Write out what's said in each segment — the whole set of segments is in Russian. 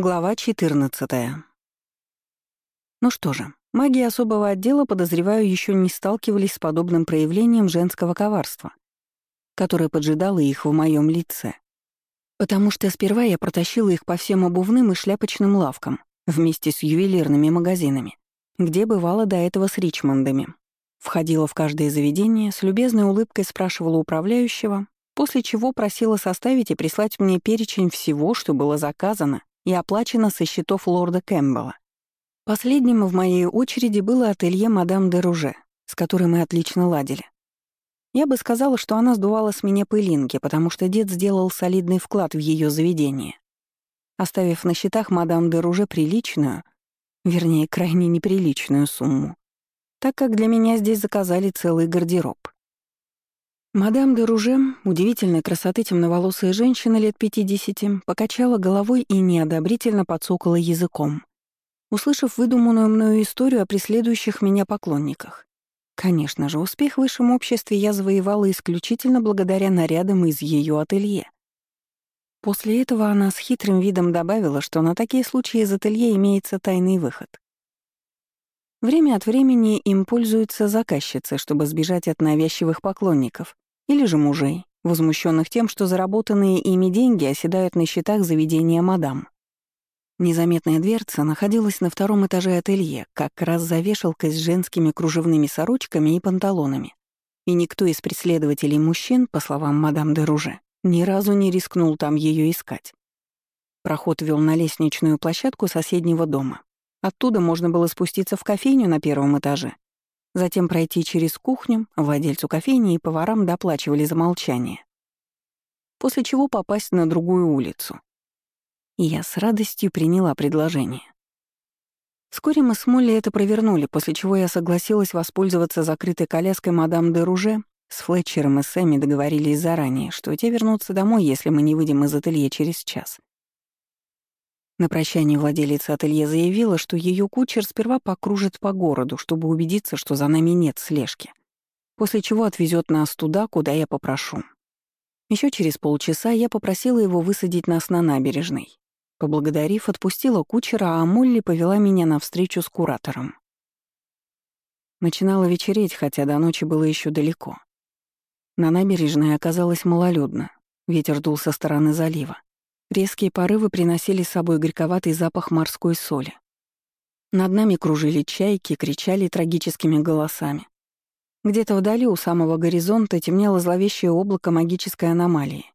Глава 14. Ну что же, маги особого отдела, подозреваю, еще не сталкивались с подобным проявлением женского коварства, которое поджидало их в моем лице. Потому что сперва я протащила их по всем обувным и шляпочным лавкам, вместе с ювелирными магазинами, где бывала до этого с Ричмондами. Входила в каждое заведение, с любезной улыбкой спрашивала управляющего, после чего просила составить и прислать мне перечень всего, что было заказано и оплачено со счетов лорда Кэмпбелла. Последним в моей очереди было ателье мадам де Руже, с которой мы отлично ладили. Я бы сказала, что она сдувала с меня пылинки, потому что дед сделал солидный вклад в ее заведение, оставив на счетах мадам де Руже приличную, вернее, крайне неприличную сумму, так как для меня здесь заказали целый гардероб. Мадам де Руже, удивительной красоты темноволосая женщина лет 50, покачала головой и неодобрительно подсокала языком, услышав выдуманную мною историю о преследующих меня поклонниках. Конечно же, успех в высшем обществе я завоевала исключительно благодаря нарядам из ее ателье. После этого она с хитрым видом добавила, что на такие случаи из ателье имеется тайный выход. Время от времени им пользуются заказчицы, чтобы сбежать от навязчивых поклонников, или же мужей, возмущенных тем, что заработанные ими деньги оседают на счетах заведения мадам. Незаметная дверца находилась на втором этаже ателье, как раз за вешалкой с женскими кружевными сорочками и панталонами. И никто из преследователей мужчин, по словам мадам де Руже, ни разу не рискнул там ее искать. Проход вел на лестничную площадку соседнего дома. Оттуда можно было спуститься в кофейню на первом этаже затем пройти через кухню, владельцу кофейни и поварам доплачивали за молчание. После чего попасть на другую улицу. И я с радостью приняла предложение. Вскоре мы с Молли это провернули, после чего я согласилась воспользоваться закрытой коляской мадам де Руже. С Флетчером и Сэмми договорились заранее, что те вернутся домой, если мы не выйдем из ателье через час. На прощание владелица ателье заявила, что ее кучер сперва покружит по городу, чтобы убедиться, что за нами нет слежки, после чего отвезет нас туда, куда я попрошу. Еще через полчаса я попросила его высадить нас на набережной. Поблагодарив, отпустила кучера, а Молли повела меня на встречу с куратором. Начинало вечереть, хотя до ночи было еще далеко. На набережной оказалось малолюдно. Ветер дул со стороны залива. Резкие порывы приносили с собой горьковатый запах морской соли. Над нами кружили чайки, кричали трагическими голосами. Где-то вдали у самого горизонта темнело зловещее облако магической аномалии.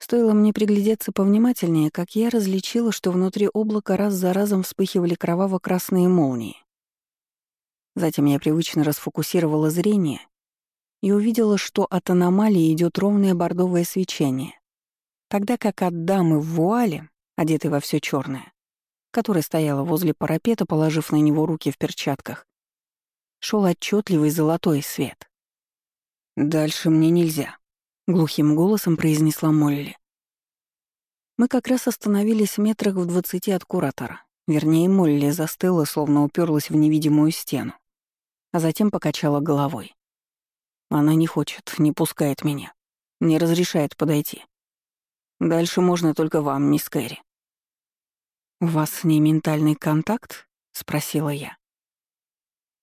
Стоило мне приглядеться повнимательнее, как я различила, что внутри облака раз за разом вспыхивали кроваво-красные молнии. Затем я привычно расфокусировала зрение и увидела, что от аномалии идет ровное бордовое свечение тогда как от дамы в вуале, одетой во все черное, которая стояла возле парапета, положив на него руки в перчатках, шел отчетливый золотой свет. «Дальше мне нельзя», — глухим голосом произнесла Молли. Мы как раз остановились в метрах в двадцати от куратора. Вернее, Молли застыла, словно уперлась в невидимую стену, а затем покачала головой. Она не хочет, не пускает меня, не разрешает подойти. Дальше можно только вам, мисс Кэрри». «У вас с ней ментальный контакт?» — спросила я.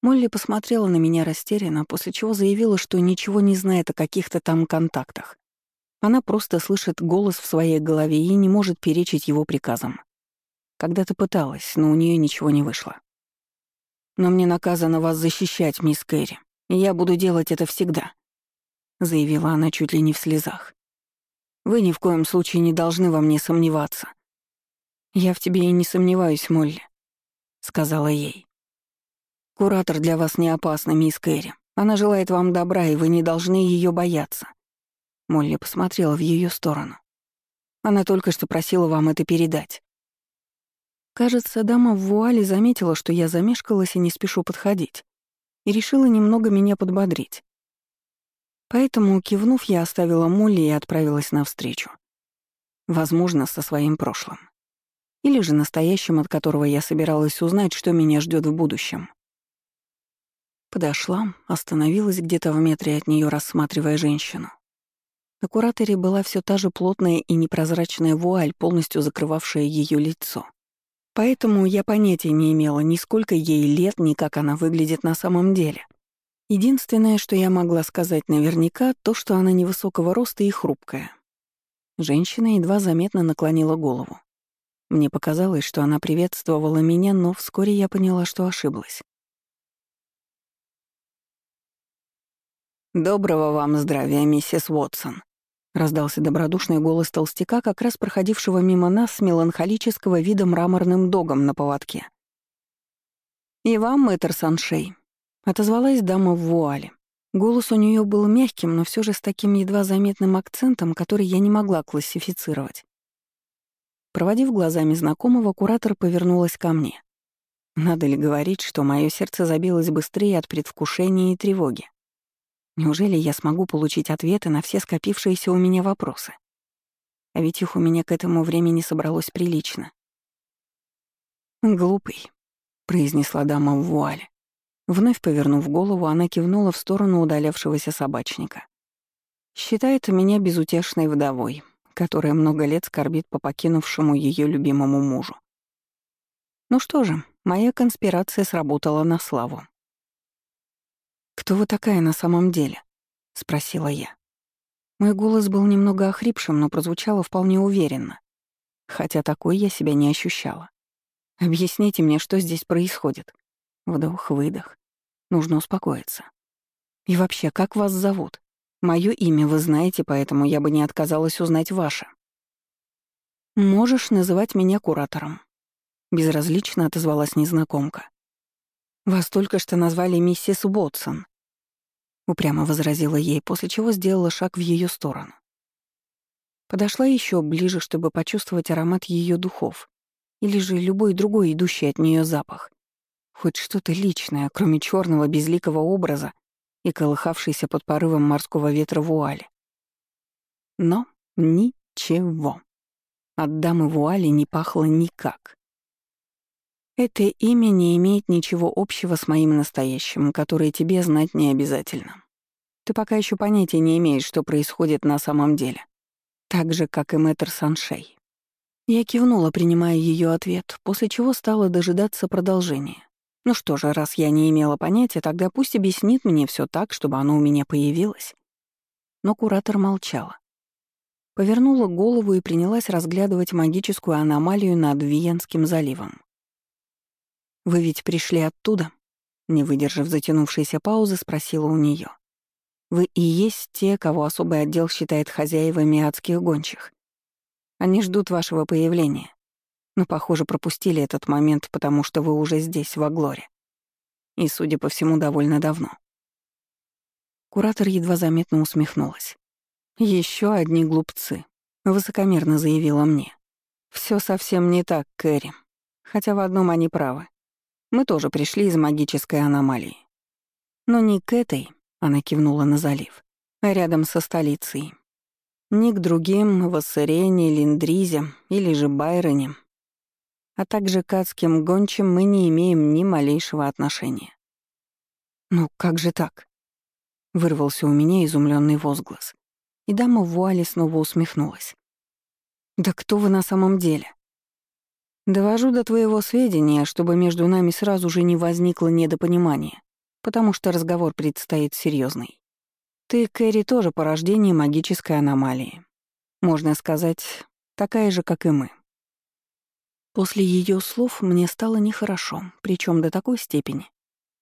Молли посмотрела на меня растерянно, после чего заявила, что ничего не знает о каких-то там контактах. Она просто слышит голос в своей голове и не может перечить его приказам. Когда-то пыталась, но у нее ничего не вышло. «Но мне наказано вас защищать, мисс Кэрри, и я буду делать это всегда», — заявила она чуть ли не в слезах. Вы ни в коем случае не должны во мне сомневаться. Я в тебе и не сомневаюсь, Молли, сказала ей. Куратор для вас не опасна, мисс Кэрри. Она желает вам добра, и вы не должны ее бояться. Молли посмотрела в ее сторону. Она только что просила вам это передать. Кажется, дама в вуале заметила, что я замешкалась и не спешу подходить, и решила немного меня подбодрить. Поэтому, кивнув, я оставила Молли и отправилась навстречу. Возможно, со своим прошлым. Или же настоящим, от которого я собиралась узнать, что меня ждет в будущем. Подошла, остановилась где-то в метре от нее, рассматривая женщину. На кураторе была все та же плотная и непрозрачная вуаль, полностью закрывавшая ее лицо. Поэтому я понятия не имела ни сколько ей лет, ни как она выглядит на самом деле. Единственное, что я могла сказать наверняка, то, что она невысокого роста и хрупкая. Женщина едва заметно наклонила голову. Мне показалось, что она приветствовала меня, но вскоре я поняла, что ошиблась. «Доброго вам здравия, миссис Уотсон», — раздался добродушный голос толстяка, как раз проходившего мимо нас с меланхолического вида мраморным догом на поводке. «И вам, мэтр Саншей», — отозвалась дама в вуале. Голос у нее был мягким, но все же с таким едва заметным акцентом, который я не могла классифицировать. Проводив глазами знакомого, куратор повернулась ко мне. Надо ли говорить, что мое сердце забилось быстрее от предвкушения и тревоги? Неужели я смогу получить ответы на все скопившиеся у меня вопросы? А ведь их у меня к этому времени собралось прилично. «Глупый», — произнесла дама в вуале. Вновь повернув голову, она кивнула в сторону удалявшегося собачника. «Считает меня безутешной вдовой, которая много лет скорбит по покинувшему ее любимому мужу. Ну что же, моя конспирация сработала на славу. «Кто вы такая на самом деле?» — спросила я. Мой голос был немного охрипшим, но прозвучало вполне уверенно, хотя такой я себя не ощущала. «Объясните мне, что здесь происходит?» Вдох-выдох. Нужно успокоиться. И вообще, как вас зовут? Мое имя вы знаете, поэтому я бы не отказалась узнать ваше. Можешь называть меня куратором. Безразлично отозвалась незнакомка. Вас только что назвали миссис Уотсон. Упрямо возразила ей, после чего сделала шаг в ее сторону. Подошла еще ближе, чтобы почувствовать аромат ее духов, или же любой другой идущий от нее запах. Хоть что-то личное, кроме черного безликого образа и колыхавшейся под порывом морского ветра вуали. Но ничего. От дамы вуали не пахло никак. Это имя не имеет ничего общего с моим настоящим, которое тебе знать не обязательно. Ты пока еще понятия не имеешь, что происходит на самом деле. Так же, как и мэтр Саншей. Я кивнула, принимая ее ответ, после чего стала дожидаться продолжения. Ну что же, раз я не имела понятия, тогда пусть объяснит мне все так, чтобы оно у меня появилось. Но куратор молчала. Повернула голову и принялась разглядывать магическую аномалию над Виенским заливом. «Вы ведь пришли оттуда?» Не выдержав затянувшейся паузы, спросила у нее. «Вы и есть те, кого особый отдел считает хозяевами адских гончих. Они ждут вашего появления. Но, похоже, пропустили этот момент, потому что вы уже здесь, в Аглоре. И, судя по всему, довольно давно. Куратор едва заметно усмехнулась. Еще одни глупцы», — высокомерно заявила мне. Все совсем не так, Кэрри. Хотя в одном они правы. Мы тоже пришли из магической аномалии. Но не к этой, — она кивнула на залив, — а рядом со столицей. Ни к другим, Вассерене, Линдризе или же Байроне а также к адским гончим мы не имеем ни малейшего отношения. «Ну как же так?» — вырвался у меня изумленный возглас. И дама в вуале снова усмехнулась. «Да кто вы на самом деле?» «Довожу до твоего сведения, чтобы между нами сразу же не возникло недопонимания, потому что разговор предстоит серьезный. Ты, Кэрри, тоже порождение магической аномалии. Можно сказать, такая же, как и мы. После ее слов мне стало нехорошо, причем до такой степени,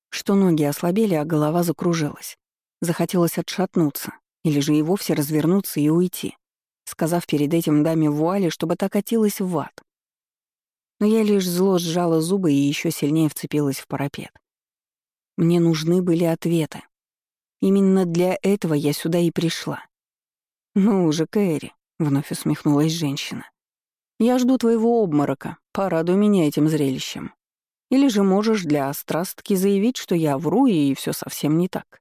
что ноги ослабели, а голова закружилась. Захотелось отшатнуться, или же и вовсе развернуться и уйти, сказав перед этим даме в вуале, чтобы так катилась в ад. Но я лишь зло сжала зубы и еще сильнее вцепилась в парапет. Мне нужны были ответы. Именно для этого я сюда и пришла. «Ну уже, Кэрри», — вновь усмехнулась женщина. «Я жду твоего обморока, Порадуй меня этим зрелищем. Или же можешь для острастки заявить, что я вру, и все совсем не так.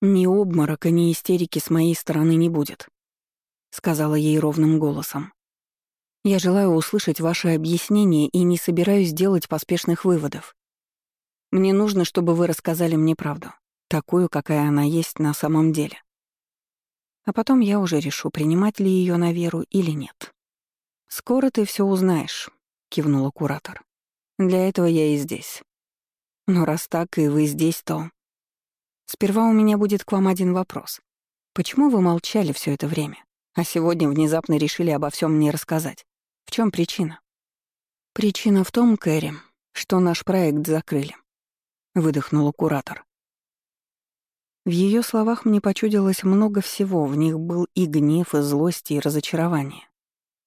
Ни обморока, ни истерики с моей стороны не будет, — сказала ей ровным голосом. Я желаю услышать ваше объяснение и не собираюсь делать поспешных выводов. Мне нужно, чтобы вы рассказали мне правду, такую, какая она есть на самом деле. А потом я уже решу, принимать ли ее на веру или нет. «Скоро ты все узнаешь», — кивнула куратор. «Для этого я и здесь. Но раз так и вы здесь, то...» «Сперва у меня будет к вам один вопрос. Почему вы молчали все это время, а сегодня внезапно решили обо всем мне рассказать? В чем причина?» «Причина в том, Кэрри, что наш проект закрыли», — выдохнула куратор. В ее словах мне почудилось много всего, в них был и гнев, и злость, и разочарование.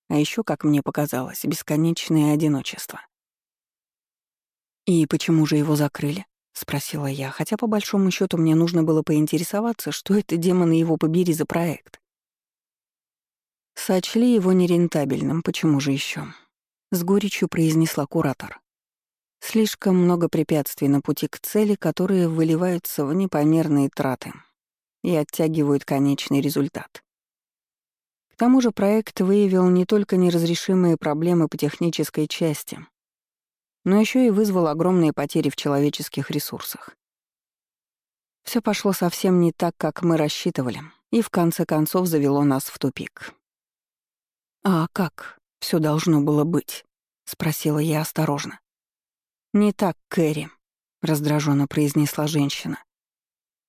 А еще, как мне показалось, бесконечное одиночество. «И почему же его закрыли?» — спросила я, хотя по большому счету мне нужно было поинтересоваться, что это, демоны его побери, за проект. Сочли его нерентабельным, почему же еще? С горечью произнесла куратор. Слишком много препятствий на пути к цели, которые выливаются в непомерные траты и оттягивают конечный результат. К тому же проект выявил не только неразрешимые проблемы по технической части, но еще и вызвал огромные потери в человеческих ресурсах. Все пошло совсем не так, как мы рассчитывали, и в конце концов завело нас в тупик. «А как все должно было быть?» — спросила я осторожно. «Не так, Кэрри», — раздраженно произнесла женщина.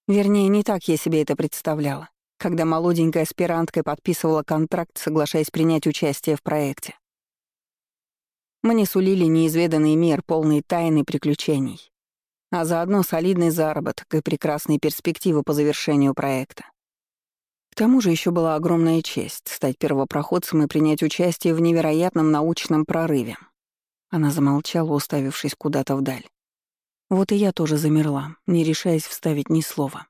Вернее, не так я себе это представляла, когда молоденькая аспиранткой подписывала контракт, соглашаясь принять участие в проекте. Мне сулили неизведанный мир, полный тайн и приключений, а заодно солидный заработок и прекрасные перспективы по завершению проекта. К тому же еще была огромная честь стать первопроходцем и принять участие в невероятном научном прорыве — она замолчала, уставившись куда-то вдаль. Вот и я тоже замерла, не решаясь вставить ни слова.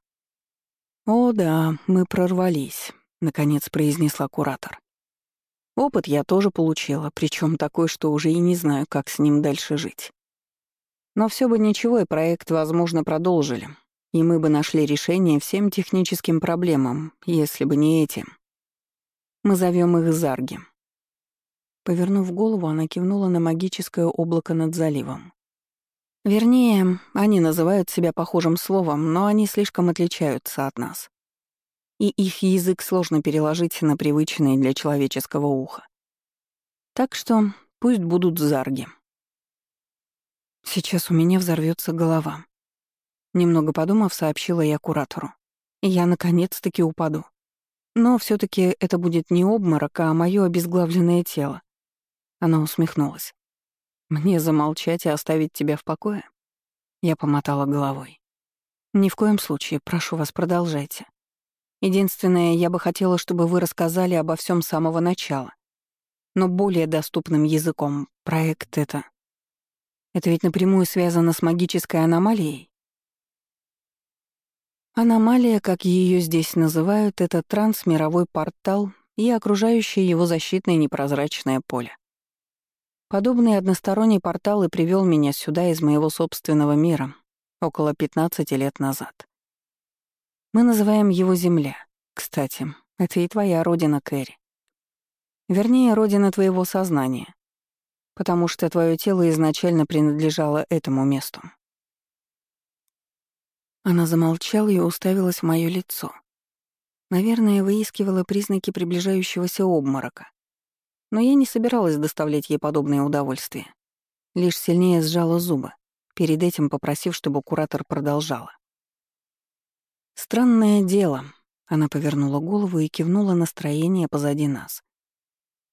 «О да, мы прорвались», — наконец произнесла куратор. «Опыт я тоже получила, причем такой, что уже и не знаю, как с ним дальше жить. Но все бы ничего, и проект, возможно, продолжили, и мы бы нашли решение всем техническим проблемам, если бы не этим. Мы зовем их Зарги. Повернув голову, она кивнула на магическое облако над заливом. Вернее, они называют себя похожим словом, но они слишком отличаются от нас. И их язык сложно переложить на привычный для человеческого уха. Так что пусть будут зарги. Сейчас у меня взорвется голова. Немного подумав, сообщила я куратору. Я наконец-таки упаду. Но все таки это будет не обморок, а мое обезглавленное тело. Она усмехнулась. «Мне замолчать и оставить тебя в покое?» Я помотала головой. «Ни в коем случае, прошу вас, продолжайте. Единственное, я бы хотела, чтобы вы рассказали обо всем с самого начала. Но более доступным языком. Проект это... Это ведь напрямую связано с магической аномалией?» Аномалия, как ее здесь называют, это трансмировой портал и окружающее его защитное непрозрачное поле. Подобный односторонний портал и привел меня сюда из моего собственного мира около 15 лет назад. Мы называем его Земля. Кстати, это и твоя родина, Кэрри. Вернее, родина твоего сознания, потому что твое тело изначально принадлежало этому месту. Она замолчала и уставилась в моё лицо. Наверное, выискивала признаки приближающегося обморока. Но я не собиралась доставлять ей подобное удовольствие. Лишь сильнее сжала зубы, перед этим попросив, чтобы куратор продолжала. «Странное дело», — она повернула голову и кивнула настроение позади нас.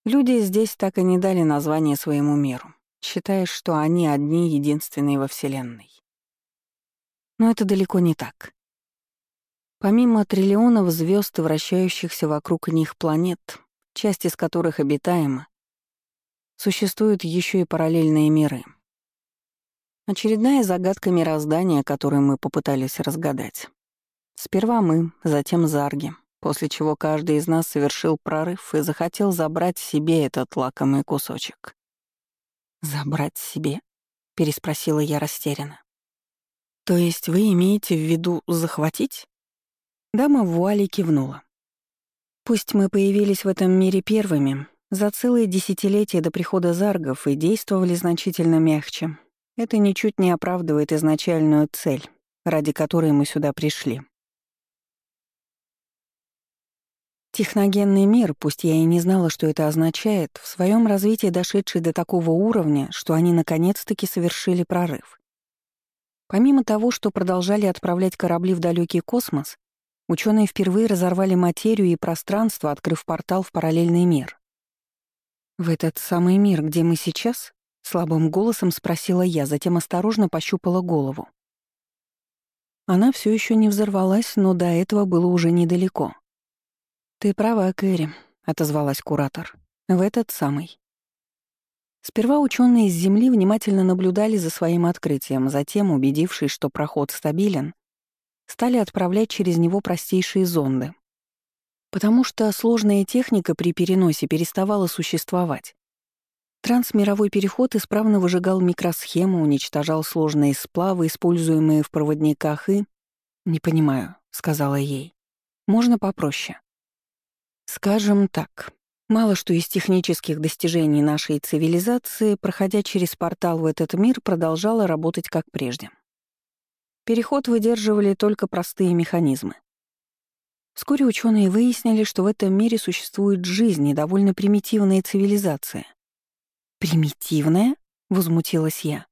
«Люди здесь так и не дали название своему миру, считая, что они одни единственные во Вселенной. Но это далеко не так. Помимо триллионов звезд и вращающихся вокруг них планет, часть из которых обитаема, существуют еще и параллельные миры. Очередная загадка мироздания, которую мы попытались разгадать. Сперва мы, затем Зарги, после чего каждый из нас совершил прорыв и захотел забрать себе этот лакомый кусочек. «Забрать себе?» — переспросила я растерянно. «То есть вы имеете в виду захватить?» Дама в вуале кивнула. Пусть мы появились в этом мире первыми, за целые десятилетия до прихода заргов и действовали значительно мягче, это ничуть не оправдывает изначальную цель, ради которой мы сюда пришли. Техногенный мир, пусть я и не знала, что это означает, в своем развитии дошедший до такого уровня, что они наконец-таки совершили прорыв. Помимо того, что продолжали отправлять корабли в далекий космос, ученые впервые разорвали материю и пространство, открыв портал в параллельный мир. «В этот самый мир, где мы сейчас?» — слабым голосом спросила я, затем осторожно пощупала голову. Она все еще не взорвалась, но до этого было уже недалеко. «Ты права, Кэрри», — отозвалась куратор. «В этот самый». Сперва ученые с Земли внимательно наблюдали за своим открытием, затем, убедившись, что проход стабилен, стали отправлять через него простейшие зонды. Потому что сложная техника при переносе переставала существовать. Трансмировой переход исправно выжигал микросхемы, уничтожал сложные сплавы, используемые в проводниках и... «Не понимаю», — сказала ей. «Можно попроще». Скажем так, мало что из технических достижений нашей цивилизации, проходя через портал в этот мир, продолжало работать как прежде. Переход выдерживали только простые механизмы. Вскоре ученые выяснили, что в этом мире существует жизнь и довольно примитивная цивилизация. «Примитивная?» — возмутилась я.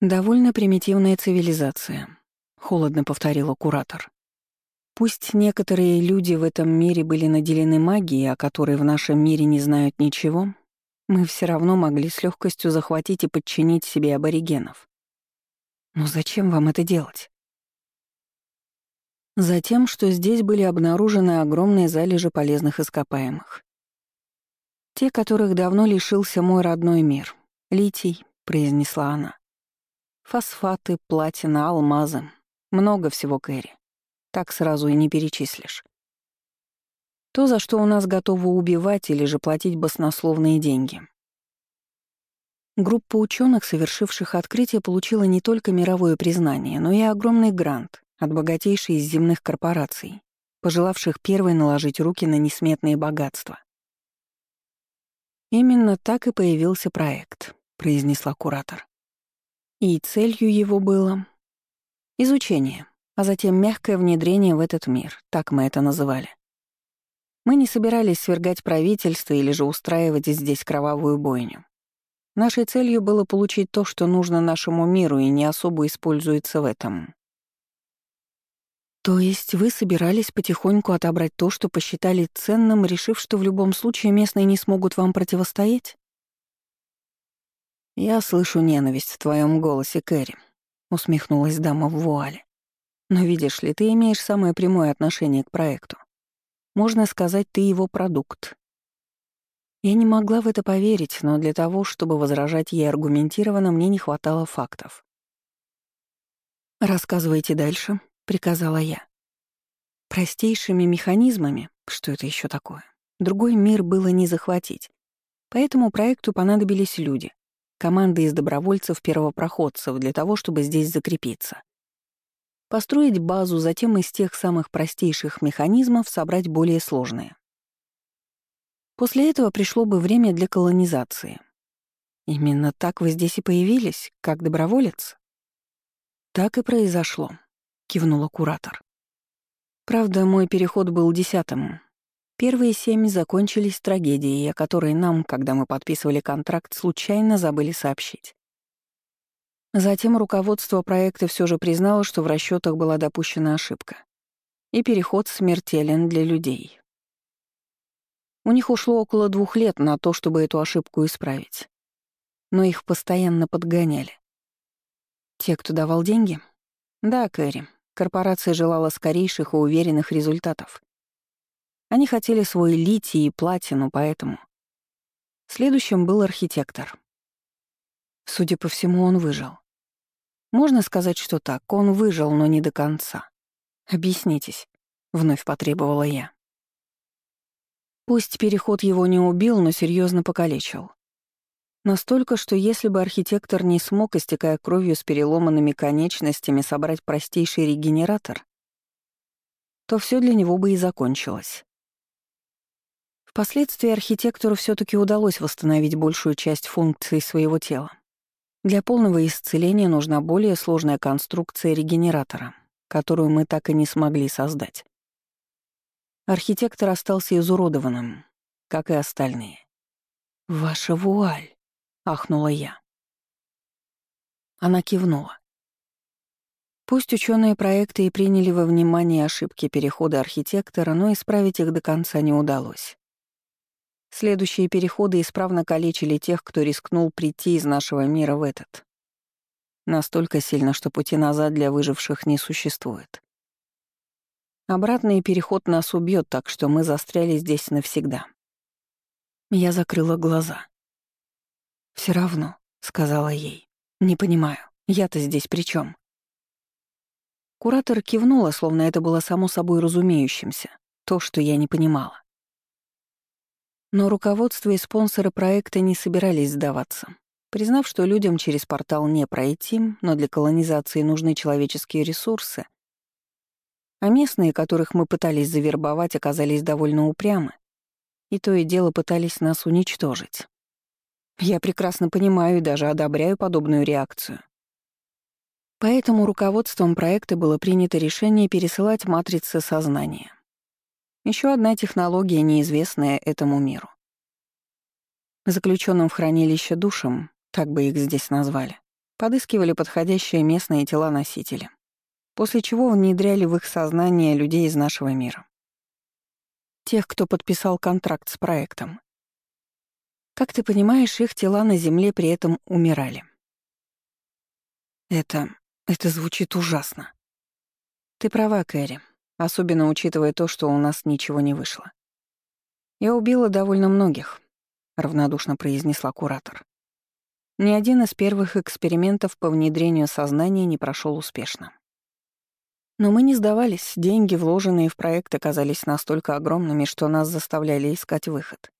«Довольно примитивная цивилизация», — холодно повторила куратор. Пусть некоторые люди в этом мире были наделены магией, о которой в нашем мире не знают ничего, мы все равно могли с легкостью захватить и подчинить себе аборигенов. Но зачем вам это делать? Затем, что здесь были обнаружены огромные залежи полезных ископаемых. Те, которых давно лишился мой родной мир. Литий, произнесла она. Фосфаты, платина, алмазы. Много всего, Кэрри. Так сразу и не перечислишь. То, за что у нас готовы убивать или же платить баснословные деньги. Группа ученых, совершивших открытие, получила не только мировое признание, но и огромный грант от богатейшей из земных корпораций, пожелавших первой наложить руки на несметные богатства. «Именно так и появился проект», — произнесла куратор. И целью его было — изучение а затем мягкое внедрение в этот мир, так мы это называли. Мы не собирались свергать правительство или же устраивать здесь кровавую бойню. Нашей целью было получить то, что нужно нашему миру и не особо используется в этом. То есть вы собирались потихоньку отобрать то, что посчитали ценным, решив, что в любом случае местные не смогут вам противостоять? «Я слышу ненависть в твоем голосе, Кэрри», — усмехнулась дама в вуале. Но видишь ли, ты имеешь самое прямое отношение к проекту. Можно сказать, ты его продукт. Я не могла в это поверить, но для того, чтобы возражать ей аргументированно, мне не хватало фактов. «Рассказывайте дальше», — приказала я. Простейшими механизмами, что это еще такое, другой мир было не захватить. Поэтому проекту понадобились люди, команды из добровольцев-первопроходцев для того, чтобы здесь закрепиться. Построить базу, затем из тех самых простейших механизмов собрать более сложные. После этого пришло бы время для колонизации. Именно так вы здесь и появились, как доброволец? Так и произошло, кивнула куратор. Правда, мой переход был десятым. Первые семь закончились трагедией, о которой нам, когда мы подписывали контракт, случайно забыли сообщить. Затем руководство проекта все же признало, что в расчетах была допущена ошибка. И переход смертелен для людей. У них ушло около двух лет на то, чтобы эту ошибку исправить. Но их постоянно подгоняли. Те, кто давал деньги? Да, Кэрри. Корпорация желала скорейших и уверенных результатов. Они хотели свой литий и платину, поэтому... Следующим был архитектор. Судя по всему, он выжил. Можно сказать, что так, он выжил, но не до конца. Объяснитесь, вновь потребовала я. Пусть переход его не убил, но серьезно покалечил. Настолько, что если бы архитектор не смог, истекая кровью с переломанными конечностями, собрать простейший регенератор, то все для него бы и закончилось. Впоследствии архитектору все таки удалось восстановить большую часть функций своего тела. Для полного исцеления нужна более сложная конструкция регенератора, которую мы так и не смогли создать. Архитектор остался изуродованным, как и остальные. «Ваша вуаль!» — ахнула я. Она кивнула. Пусть ученые проекты и приняли во внимание ошибки перехода архитектора, но исправить их до конца не удалось. Следующие переходы исправно калечили тех, кто рискнул прийти из нашего мира в этот. Настолько сильно, что пути назад для выживших не существует. Обратный переход нас убьет, так что мы застряли здесь навсегда. Я закрыла глаза. Все равно, сказала ей. Не понимаю, я-то здесь при чем? Куратор кивнула, словно это было само собой разумеющимся, то, что я не понимала. Но руководство и спонсоры проекта не собирались сдаваться. Признав, что людям через портал не пройти, но для колонизации нужны человеческие ресурсы, а местные, которых мы пытались завербовать, оказались довольно упрямы, и то и дело пытались нас уничтожить. Я прекрасно понимаю и даже одобряю подобную реакцию. Поэтому руководством проекта было принято решение пересылать матрицы сознания. Еще одна технология, неизвестная этому миру. Заключенным в хранилище душам, так бы их здесь назвали, подыскивали подходящие местные тела-носители, после чего внедряли в их сознание людей из нашего мира. Тех, кто подписал контракт с проектом. Как ты понимаешь, их тела на Земле при этом умирали. Это... это звучит ужасно. Ты права, Кэрри, особенно учитывая то, что у нас ничего не вышло. Я убила довольно многих, — равнодушно произнесла куратор. Ни один из первых экспериментов по внедрению сознания не прошел успешно. Но мы не сдавались, деньги, вложенные в проект, оказались настолько огромными, что нас заставляли искать выход.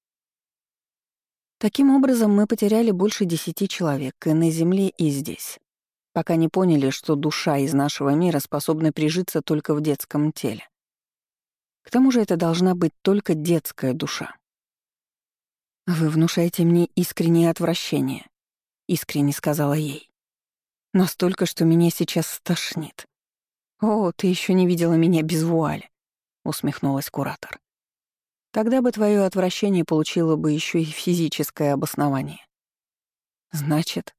Таким образом, мы потеряли больше десяти человек и на Земле, и здесь, пока не поняли, что душа из нашего мира способна прижиться только в детском теле. К тому же это должна быть только детская душа. «Вы внушаете мне искреннее отвращение», — искренне сказала ей. «Настолько, что меня сейчас стошнит». «О, ты еще не видела меня без вуали», — усмехнулась куратор. «Тогда бы твое отвращение получило бы еще и физическое обоснование». «Значит,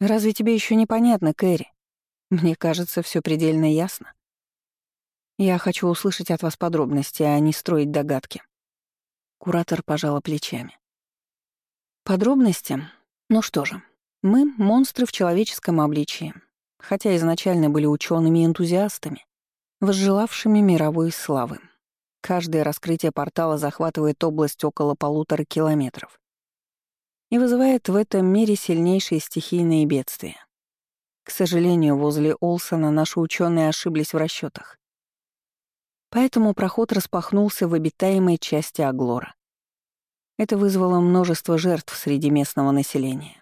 разве тебе еще непонятно, Кэрри? Мне кажется, все предельно ясно. Я хочу услышать от вас подробности, а не строить догадки». Куратор пожала плечами. «Подробности? Ну что же, мы — монстры в человеческом обличии, хотя изначально были учеными-энтузиастами, возжелавшими мировой славы. Каждое раскрытие портала захватывает область около полутора километров и вызывает в этом мире сильнейшие стихийные бедствия. К сожалению, возле Олсона наши ученые ошиблись в расчетах. Поэтому проход распахнулся в обитаемой части Аглора. Это вызвало множество жертв среди местного населения.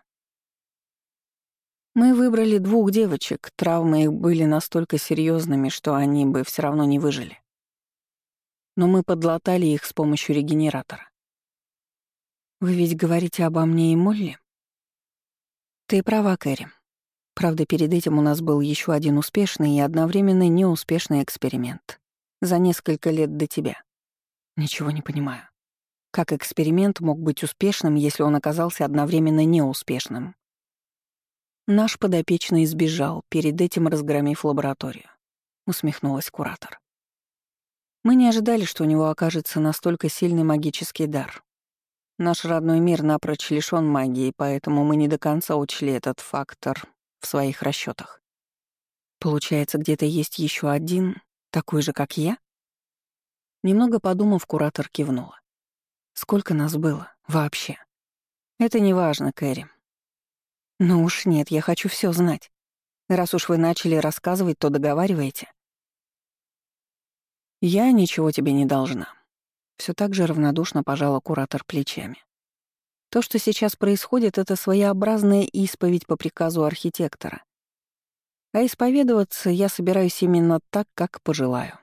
Мы выбрали двух девочек, травмы их были настолько серьезными, что они бы все равно не выжили. Но мы подлатали их с помощью регенератора. Вы ведь говорите обо мне и Молли? Ты права, Кэрри. Правда, перед этим у нас был еще один успешный и одновременно неуспешный эксперимент. За несколько лет до тебя. Ничего не понимаю. Как эксперимент мог быть успешным, если он оказался одновременно неуспешным? Наш подопечный избежал, перед этим разгромив лабораторию. Усмехнулась куратор. Мы не ожидали, что у него окажется настолько сильный магический дар. Наш родной мир напрочь лишён магии, поэтому мы не до конца учли этот фактор в своих расчетах. Получается, где-то есть еще один, такой же, как я? Немного подумав, куратор кивнула. Сколько нас было? Вообще? Это не важно, Кэрри. Ну уж нет, я хочу все знать. Раз уж вы начали рассказывать, то договариваете. Я ничего тебе не должна. Все так же равнодушно пожала куратор плечами. То, что сейчас происходит, это своеобразная исповедь по приказу архитектора. А исповедоваться я собираюсь именно так, как пожелаю.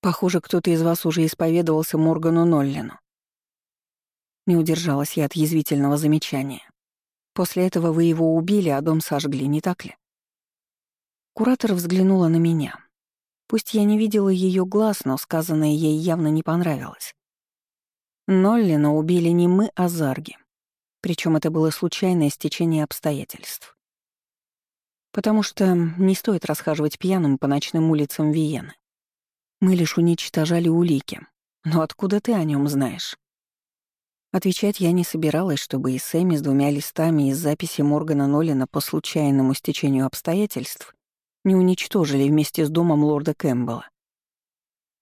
Похоже, кто-то из вас уже исповедовался Моргану Ноллину. Не удержалась я от язвительного замечания. После этого вы его убили, а дом сожгли, не так ли? Куратор взглянула на меня. Пусть я не видела ее глаз, но сказанное ей явно не понравилось. Ноллина убили не мы, а Зарги. Причем это было случайное стечение обстоятельств. Потому что не стоит расхаживать пьяным по ночным улицам Виены. Мы лишь уничтожали улики. Но откуда ты о нем знаешь? Отвечать я не собиралась, чтобы и Сэмми с двумя листами из записи Моргана Нолина по случайному стечению обстоятельств не уничтожили вместе с домом лорда Кэмпбелла.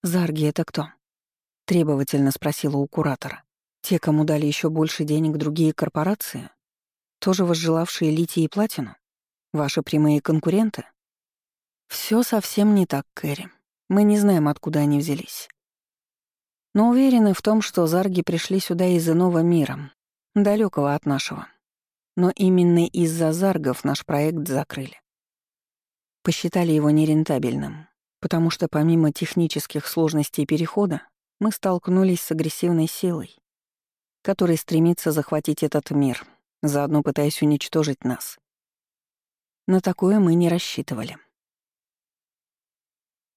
«Зарги — это кто?» — требовательно спросила у куратора. «Те, кому дали еще больше денег другие корпорации? Тоже возжелавшие литий и платину? Ваши прямые конкуренты?» Все совсем не так, Кэрри. Мы не знаем, откуда они взялись. Но уверены в том, что зарги пришли сюда из иного мира, далекого от нашего. Но именно из-за заргов наш проект закрыли. Посчитали его нерентабельным, потому что помимо технических сложностей перехода мы столкнулись с агрессивной силой, которая стремится захватить этот мир, заодно пытаясь уничтожить нас. На такое мы не рассчитывали.